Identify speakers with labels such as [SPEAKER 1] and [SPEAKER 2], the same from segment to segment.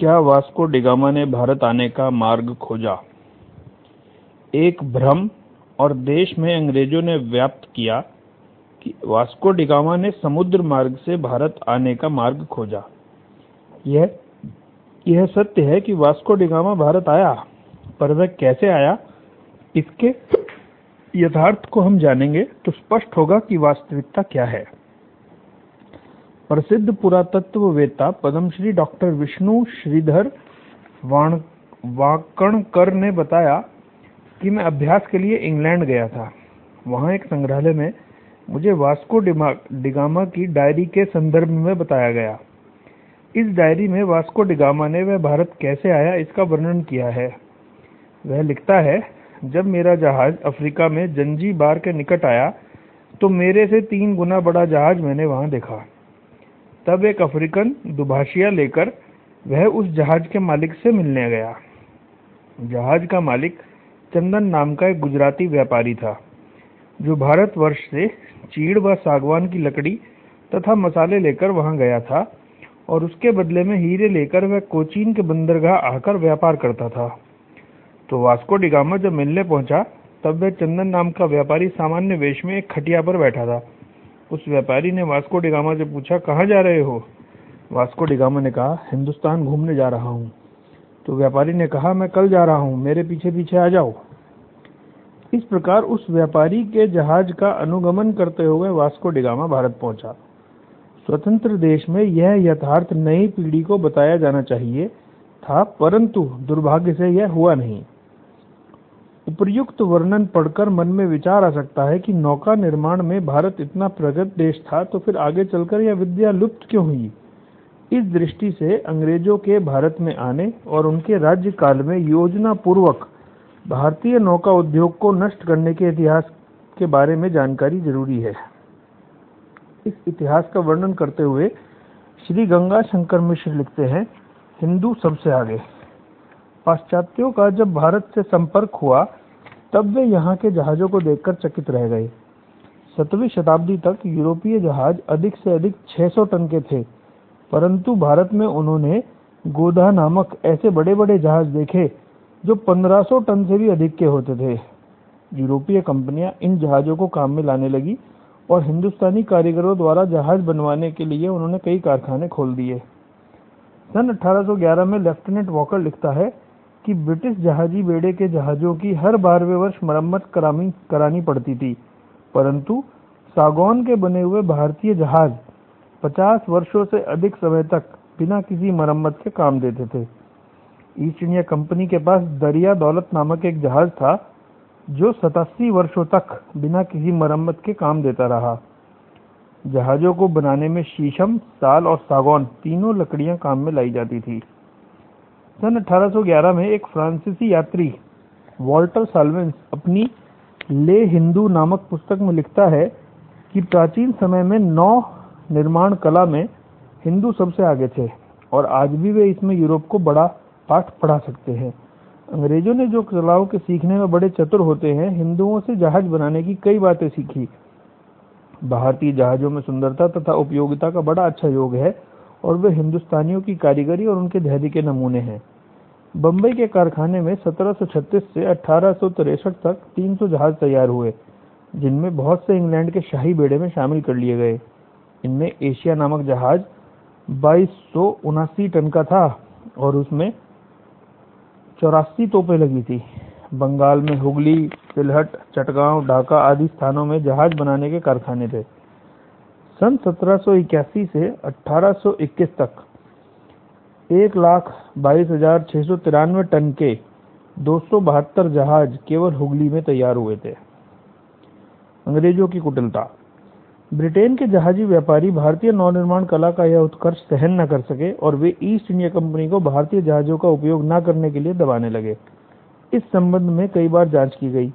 [SPEAKER 1] क्या Vasco da Gama ने भारत आने का मार्ग खोजा? एक भ्रम और देश में अंग्रेज़ों ने व्याप्त किया कि वास्को डिगामा ने समुद्र मार्ग से भारत आने का मार्ग खोजा। यह यह सत्य है कि वास्को डिगामा भारत आया, पर वह कैसे आया? इसके यथार्थ को हम जानेंगे तो स्पष्ट होगा कि वास्तविकता क्या है। प्रसिद्ध पुरातत्व पुरातत्ववेत्ता पद्मश्री डॉक्टर विष्णु श्रीधर वाकणकर ने बताया कि मैं अभ्यास के लिए इंग्लैंड गया था। वहाँ एक संग्रहालय में मुझे वास्को डिगामा की डायरी के संदर्भ में बताया गया। इस डायरी में वास्को डिगामा ने वह भारत कैसे आया इसका वर्णन किया है। वह लिखता है, जब मेरा जहाज़ अफ्रीका में जंजीबार के निकट आया तो मेरे से तीन गुना बड़ा जहाज़ मैंने वहाँ देखा। तब एक अफ्रीकन दुभाषिया लेकर वह उस जहाज़ के मालिक से मिलने गया। जहाज़ का मालिक चंदन नाम का एक गुजराती व्यापारी था, जो भारतवर्ष से चीड़ व सागवान की लकड़ी तथा मसाले लेकर वहाँ गया था और उसके बदले में हीरे लेकर वह कोचीन के बंदरगाह आकर व्यापार करता था। तो वास्को डिगामा जब मिलने पहुँचा, तब वह चंदन नाम का व्यापारी सामान्य वेश में एक खटिया पर बैठा था। उस व्यापारी ने वास्को डिगामा से पूछा, कहाँ जा रहे हो? वास्को डिगामा ने कहा, हिंदुस्तान घूमने जा रहा हूँ। तो व्यापारी ने कहा, मैं कल जा रहा हूँ, मेरे पीछे पीछे आ जाओ। इस प्रकार उस व्यापारी के जहाज़ का अनुगमन करते हुए वास्को डिगामा भारत पहुँचा। स्वतंत्र देश में यह यथार्थ नई पीढ़ी को बताया जाना चाहिए था, परंतु दुर्भाग्य से यह हुआ नहीं। उपर्युक्त वर्णन पढ़कर मन में विचार आ सकता है कि नौका निर्माण में भारत इतना प्रगत देश था तो फिर आगे चलकर यह विद्या लुप्त क्यों हुई? इस दृष्टि से अंग्रेज़ों के भारत में आने और उनके राज्य काल में योजना पूर्वक भारतीय नौका उद्योग को नष्ट करने के इतिहास के बारे में जानकारी ज़रूरी है। इस इतिहास का वर्णन करते हुए श्री गंगा शंकर मिश्र लिखते हैं, हिंदू सबसे आगे। पाश्चात्यों का जब भारत से संपर्क हुआ तब वे यहाँ के जहाजों को देखकर चकित रह गए। सत्रहवीं शताब्दी तक यूरोपीय जहाज़ अधिक से अधिक 600 टन के थे, परंतु भारत में उन्होंने गोधा नामक ऐसे बड़े बड़े जहाज़ देखे जो 1500 टन से भी अधिक के होते थे। यूरोपीय कंपनियाँ इन जहाजों को काम में लाने लगी और हिंदुस्तानी कारीगरों द्वारा जहाज़ बनवाने के लिए उन्होंने कई कारखाने खोल दिए। सन 1811 में लेफ्टिनेंट वॉकर लिखता है कि ब्रिटिश जहाजी बेड़े के जहाजों की हर बारहवें वर्ष मरम्मत करानी पड़ती थी। परंतु सागौन के बने हुए भारतीय जहाज़ 50 वर्षों से अधिक समय तक बिना किसी मरम्मत के काम देते थे। ईस्ट इंडिया कंपनी के पास दरिया दौलत नामक एक जहाज़ था, जो सतासी वर्षों तक बिना किसी मरम्मत के काम देता रहा। जहाजों को बनाने में शीशम, साल और सागौन तीनों लकड़ियाँ काम में लाई जाती थी। सन 1811 में एक फ्रांसीसी यात्री, वॉल्टर साल्वेंस, अपनी ले हिंदू नामक पुस्तक में लिखता है कि प्राचीन समय में नौ निर्माण कला में हिंदू सबसे आगे थे और आज भी वे इसमें यूरोप को बड़ा पाठ पढ़ा सकते हैं। अंग्रेज़ों ने जो कलाओं के सीखने में बड़े चतुर होते हैं, हिंदुओं से जहाज़ बनाने की कई बातें सीखी। भारतीय जहाजों में सुंदरता तथा उपयोगिता का बड़ा अच्छा योग है। और वे हिंदुस्तानियों की कारीगरी और उनके धैर्य के नमूने हैं। बम्बई के कारखाने में 1736 से अठारह तक 300 जहाज़ तैयार हुए, जिनमें बहुत से इंग्लैंड के शाही बेड़े में शामिल कर लिए गए। इनमें एशिया नामक जहाज़ बाईस टन का था और उसमें चौरासी तोपें लगी थी। बंगाल में हुगली सिलहट चटगांव, ढाका आदि स्थानों में जहाज़ बनाने के कारखाने थे। सन 1781 से 1821 तक एक लाख बाईस हज़ार छह सौ तिरानवे टन के दो सौ बहत्तर जहाज़ केवल हुगली में तैयार हुए थे। अंग्रेज़ों की कुटिलता। ब्रिटेन के जहाजी व्यापारी भारतीय नवनिर्माण कला का यह उत्कर्ष सहन न कर सके और वे ईस्ट इंडिया कंपनी को भारतीय जहाजों का उपयोग न करने के लिए दबाने लगे। इस संबंध में कई बार जाँच की गई।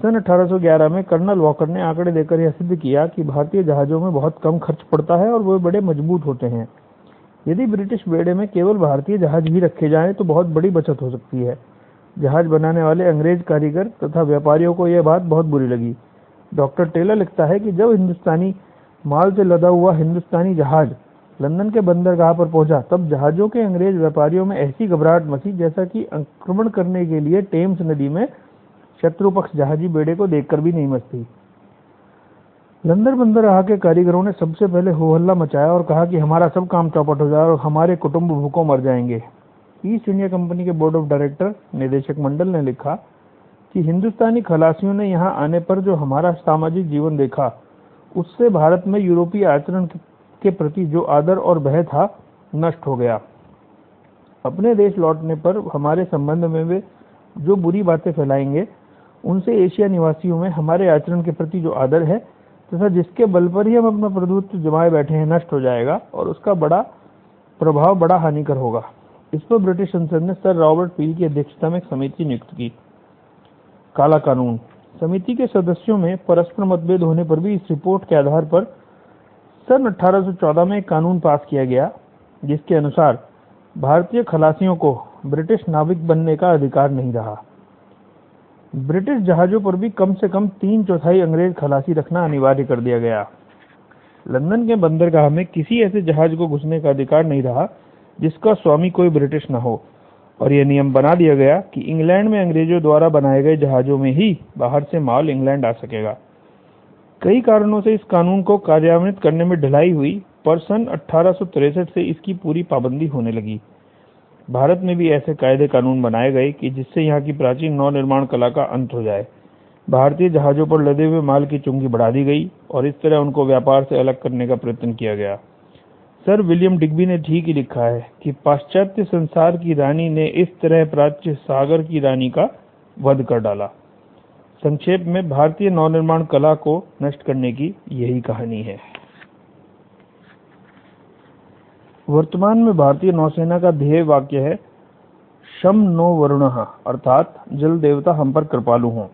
[SPEAKER 1] सन 1811 में कर्नल वॉकर ने आंकड़े देकर यह सिद्ध किया कि भारतीय जहाजों में बहुत कम खर्च पड़ता है और वे बड़े मज़बूत होते हैं। यदि ब्रिटिश बेड़े में केवल भारतीय जहाज़ भी रखे जाएँ तो बहुत बड़ी बचत हो सकती है। जहाज़ बनाने वाले अंग्रेज़ कारीगर तथा व्यापारियों को यह बात बहुत बुरी लगी। डॉक्टर टेलर लिखता है कि जब हिंदुस्तानी माल से लदा हुआ हिंदुस्तानी जहाज़ लंदन के बंदरगाह पर पहुँचा, तब जहाजों के अंग्रेज़ व्यापारियों में ऐसी घबराहट मची जैसा कि आक्रमण करने के लिए टेम्स नदी में शत्रु पक्ष जहाजी बेड़े को देखकर भी नहीं मचती। लंदर बंदर रहा के कारीगरों ने सबसे पहले हो हल्ला मचाया और कहा कि हमारा सब काम चौपट हो जाए और हमारे कुटुंब भूखों मर जाएँगे। ईस्ट इंडिया कंपनी के बोर्ड ऑफ़ डायरेक्टर, निदेशक मंडल ने लिखा कि हिंदुस्तानी खलासियों ने यहाँ आने पर जो हमारा सामाजिक जीवन देखा, उससे भारत में यूरोपीय आचरण के प्रति जो आदर और भय था, नष्ट हो गया। अपने देश लौटने पर हमारे संबंध में वे जो बुरी बातें फैलाएँगे उनसे एशिया निवासियों में हमारे आचरण के प्रति जो आदर है तथा जिसके बल पर ही हम अपना प्रभुत्व जमाए बैठे हैं, नष्ट हो जाएगा और उसका बड़ा प्रभाव, बड़ा हानिकर होगा। इस पर ब्रिटिश संसद ने सर रॉबर्ट पील की अध्यक्षता में एक समिति नियुक्त की। काला कानून। समिति के सदस्यों में परस्पर मतभेद होने पर भी इस रिपोर्ट के आधार पर सन 1814 में एक कानून पास किया गया, जिसके अनुसार भारतीय खलासियों को ब्रिटिश नाविक बनने का अधिकार नहीं रहा। ब्रिटिश जहाजों पर भी कम से कम तीन चौथाई अंग्रेज़ खलासी रखना अनिवार्य कर दिया गया। लंदन के बंदरगाह में किसी ऐसे जहाज़ को घुसने का अधिकार नहीं रहा, जिसका स्वामी कोई ब्रिटिश न हो। और यह नियम बना दिया गया कि इंग्लैंड में अंग्रेज़ों द्वारा बनाए गए जहाजों में ही बाहर से माल इंग्लैंड आ सकेगा। कई कारणों से इस कानून को कार्यान्वित करने में ढिलाई हुई, पर सन अठारह से इसकी पूरी पाबंदी होने लगी। भारत में भी ऐसे कायदे कानून बनाए गए कि जिससे यहाँ की प्राचीन नौ निर्माण कला का अंत हो जाए। भारतीय जहाजों पर लदे हुए माल की चुंगी बढ़ा दी गई और इस तरह उनको व्यापार से अलग करने का प्रयत्न किया गया। सर विलियम डिग्बी ने ठीक ही लिखा है कि पाश्चात्य संसार की रानी ने इस तरह प्राच्य सागर की रानी का वध कर डाला। संक्षेप में, भारतीय नवनिर्माण कला को नष्ट करने की यही कहानी है। वर्तमान में भारतीय नौसेना का ध्येय वाक्य है शम नो वरुण, अर्थात, जल देवता हम पर कृपालु हों।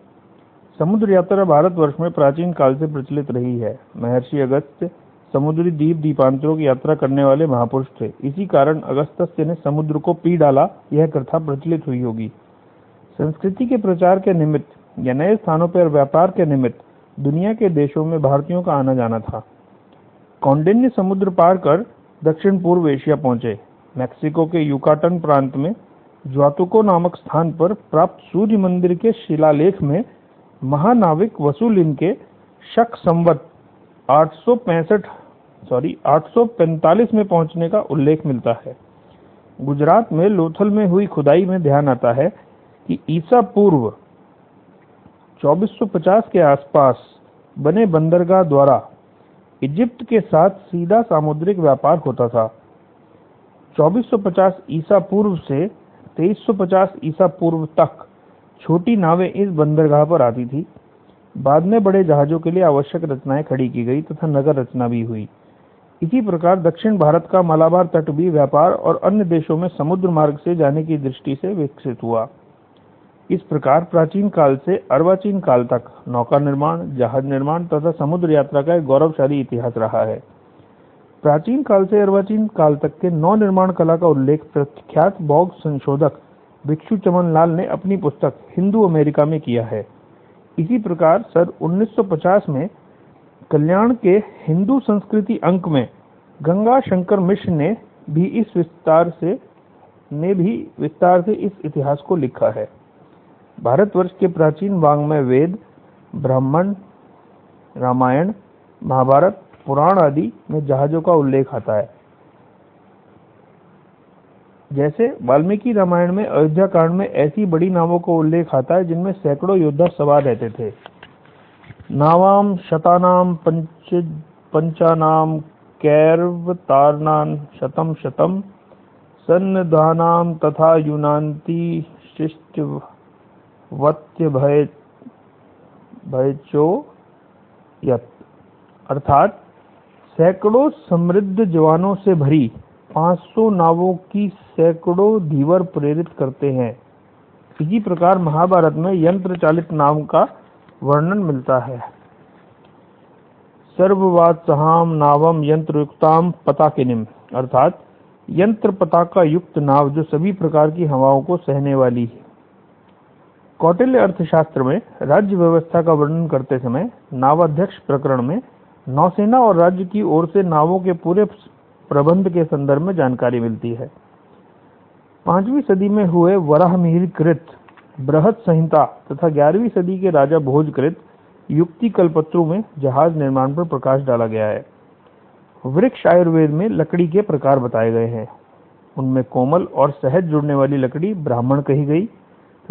[SPEAKER 1] समुद्र यात्रा भारतवर्ष में प्राचीन काल से प्रचलित रही है। महर्षि अगस्त्य समुद्री द्वीप दीपांतरों की यात्रा करने वाले महापुरुष थे। इसी कारण अगस्त्य ने समुद्र को पी डाला। यह कथा प्रचलित हुई होगी। संस्कृति के प्रचार के निमित्त, या नए स्थानों पर व्यापार के निमित्त, दुनिया के देशों में भारतीयों का आना जाना था। कौंडिन्य समुद्र पार कर दक्षिण पूर्व एशिया पहुँचे। मैक्सिको के युकाटन प्रांत में ज्वातुको नामक स्थान पर प्राप्त सूर्य मंदिर के शिलालेख में महानाविक वसूलिन के शक संवत आठ सॉरी 845 में पहुँचने का उल्लेख मिलता है। गुजरात में लोथल में हुई खुदाई में ध्यान आता है कि ईसा पूर्व 2450 के आसपास बने बंदरगाह द्वारा इजिप्ट के साथ सीधा सामुद्रिक व्यापार होता था। 2450 ईसा पूर्व से 2350 ईसा पूर्व तक छोटी नावें इस बंदरगाह पर आती थी। बाद में बड़े जहाजों के लिए आवश्यक रचनाएँ खड़ी की गई तथा नगर रचना भी हुई। इसी प्रकार दक्षिण भारत का मालाबार तट भी व्यापार और अन्य देशों में समुद्र मार्ग से जाने की दृष्टि से विकसित हुआ। इस प्रकार प्राचीन काल से अर्वाचीन काल तक नौका निर्माण, जहाज़ निर्माण तथा समुद्र यात्रा का एक गौरवशाली इतिहास रहा है। प्राचीन काल से अर्वाचीन काल तक के नौ निर्माण कला का उल्लेख प्रख्यात बौद्ध संशोधक भिक्षु चमन लाल ने अपनी पुस्तक हिंदू अमेरिका में किया है। इसी प्रकार सन 1950 में कल्याण के हिंदू संस्कृति अंक में गंगा शंकर मिश्र ने भी इस विस्तार से, ने भी विस्तार से इस इतिहास को लिखा है। भारतवर्ष के प्राचीन वांग्मय वेद, ब्राह्मण, रामायण, महाभारत, पुराण आदि में जहाजों का उल्लेख आता है। जैसे वाल्मीकि रामायण में अयोध्या कांड में ऐसी बड़ी नावों का उल्लेख आता है जिनमें सैकड़ों योद्धा सवार रहते थे। नावाम, शतानाम, पंच, पंचानाम कैर्वतारणान शतम शतम, सन्नदानाम तथा युनांती शिष्ट वत्य भय भयचो यत। अर्थात, सैकड़ों समृद्ध जवानों से भरी 500 नावों की सैकड़ों धीवर प्रेरित करते हैं। इसी प्रकार महाभारत में यंत्र चालित नाव का वर्णन मिलता है। सर्ववाद सहाम नावम यंत्र युक्ताम पताकिनिम। अर्थात, यंत्र पताका युक्त नाव जो सभी प्रकार की हवाओं को सहने वाली है। कौटिल्य अर्थशास्त्र में राज्य व्यवस्था का वर्णन करते समय नावाध्यक्ष प्रकरण में नौसेना और राज्य की ओर से नावों के पूरे प्रबंध के संदर्भ में जानकारी मिलती है। पांचवी सदी में हुए वराहमिहिर कृत बृहद संहिता तथा ग्यारहवीं सदी के राजा भोज कृत युक्ति कल्पत्रु में जहाज़ निर्माण पर प्रकाश डाला गया है। वृक्ष आयुर्वेद में लकड़ी के प्रकार बताए गए हैं। उनमें कोमल और सहज जुड़ने वाली लकड़ी ब्राह्मण कही गई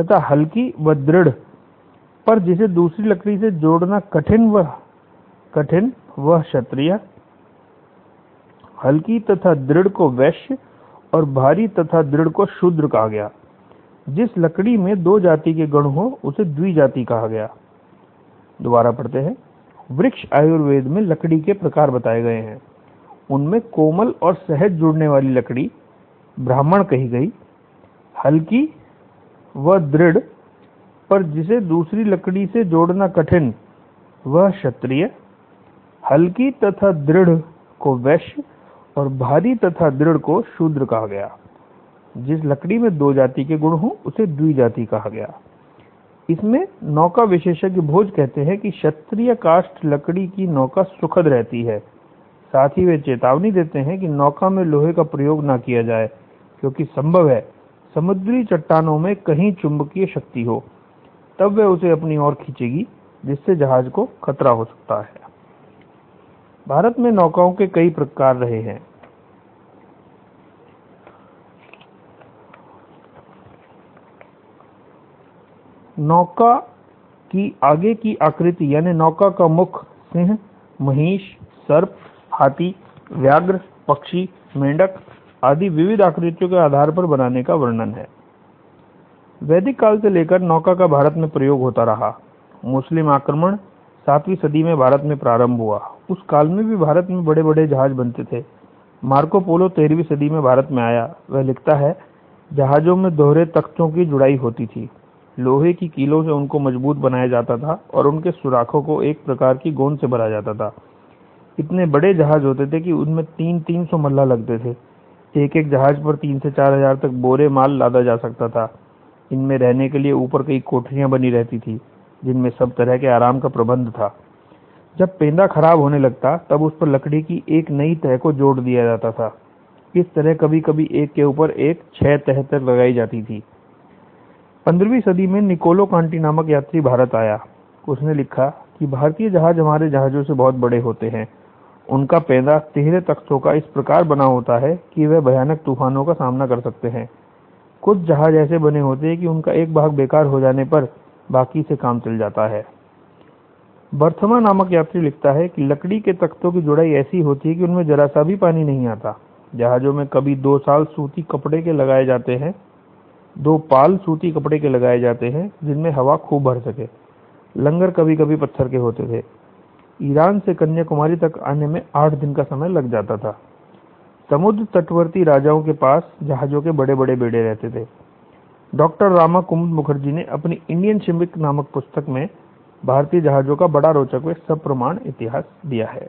[SPEAKER 1] तथा हल्की व दृढ़। पर जिसे दूसरी लकड़ी से जोड़ना कठिन व कठिन, वह क्षत्रिय। हल्की तथा दृढ़ को वैश्य और भारी तथा दृढ़ को शूद्र कहा गया। जिस लकड़ी में दो जाति के गण हो, उसे द्विजाति कहा गया। दोबारा पढ़ते हैं। वृक्ष आयुर्वेद में लकड़ी के प्रकार बताए गए हैं। उनमें कोमल और सहज जुड़ने वाली लकड़ी, ब्राह्मण कही गई। हल्की व दृढ़, पर जिसे दूसरी लकड़ी से जोड़ना कठिन, वह क्षत्रिय। हल्की तथा दृढ़ को वैश्य और भारी तथा दृढ़ को शूद्र कहा गया। जिस लकड़ी में दो जाति के गुण हो, उसे द्विजाति कहा गया। इसमें नौका विशेषज्ञ भोज कहते हैं कि क्षत्रिय काष्ठ लकड़ी की नौका सुखद रहती है। साथ ही वे चेतावनी देते हैं कि नौका में लोहे का प्रयोग न किया जाए, क्योंकि संभव है समुद्री चट्टानों में कहीं चुंबकीय शक्ति हो, तब वह उसे अपनी ओर खींचेगी, जिससे जहाज़ को खतरा हो सकता है। भारत में नौकाओं के कई प्रकार रहे हैं। नौका की आगे की आकृति, यानी नौका का मुख, सिंह, महिष, सर्प, हाथी, व्याघ्र, पक्षी, मेंढक आदि विविध आकृतियों के आधार पर बनाने का वर्णन है। वैदिक काल से लेकर नौका का भारत में प्रयोग होता रहा। मुस्लिम आक्रमण सातवीं सदी में भारत में प्रारंभ हुआ। उस काल में भी भारत में बड़े बड़े जहाज़ बनते थे। मार्को पोलो तेरहवीं सदी में भारत में आया। वह लिखता है, जहाजों में दोहरे तख्तों की जुड़ाई होती थी। लोहे की कीलों से उनको मज़बूत बनाया जाता था और उनके सुराखों को एक प्रकार की गोंद से भरा जाता था। इतने बड़े जहाज़ होते थे कि उनमें तीन तीन सौ मल्ला लगते थे। एक एक जहाज़ पर तीन से चार हज़ार तक बोरे माल लादा जा सकता था। इनमें रहने के लिए ऊपर कई कोठरियाँ बनी रहती थी, जिनमें सब तरह के आराम का प्रबंध था। जब पेंदा खराब होने लगता, तब उस पर लकड़ी की एक नई तह को जोड़ दिया जाता था। इस तरह कभी कभी एक के ऊपर एक छह तह तक लगाई जाती थी। पंद्रहवीं सदी में निकोलो कांटी नामक यात्री भारत आया। उसने लिखा कि, भारतीय जहाज़ हमारे जहाजों से बहुत बड़े होते हैं। उनका पैदा तिहरे तख्तों का इस प्रकार बना होता है कि वह भयानक तूफानों का सामना कर सकते हैं। कुछ जहाज़ ऐसे बने होते हैं कि उनका एक भाग बेकार हो जाने पर बाकी से काम चल जाता है। बर्थमा नामक यात्री लिखता है कि लकड़ी के तख्तों की जुड़ाई ऐसी होती है कि उनमें जरा सा भी पानी नहीं आता। जहाजों में कभी दो साल सूती कपड़े के लगाए जाते हैं, दो पाल सूती कपड़े के लगाए जाते हैं, जिनमें हवा खूब भर सके। लंगर कभी कभी पत्थर के होते थे। ईरान से कन्याकुमारी तक आने में आठ दिन का समय लग जाता था। समुद्र तटवर्ती राजाओं के पास जहाजों के बड़े बड़े बेड़े रहते थे। डॉक्टर रामा कुमुद मुखर्जी ने अपनी इंडियन शिमिक नामक पुस्तक में भारतीय जहाजों का बड़ा रोचक व सप्रमाण इतिहास दिया है।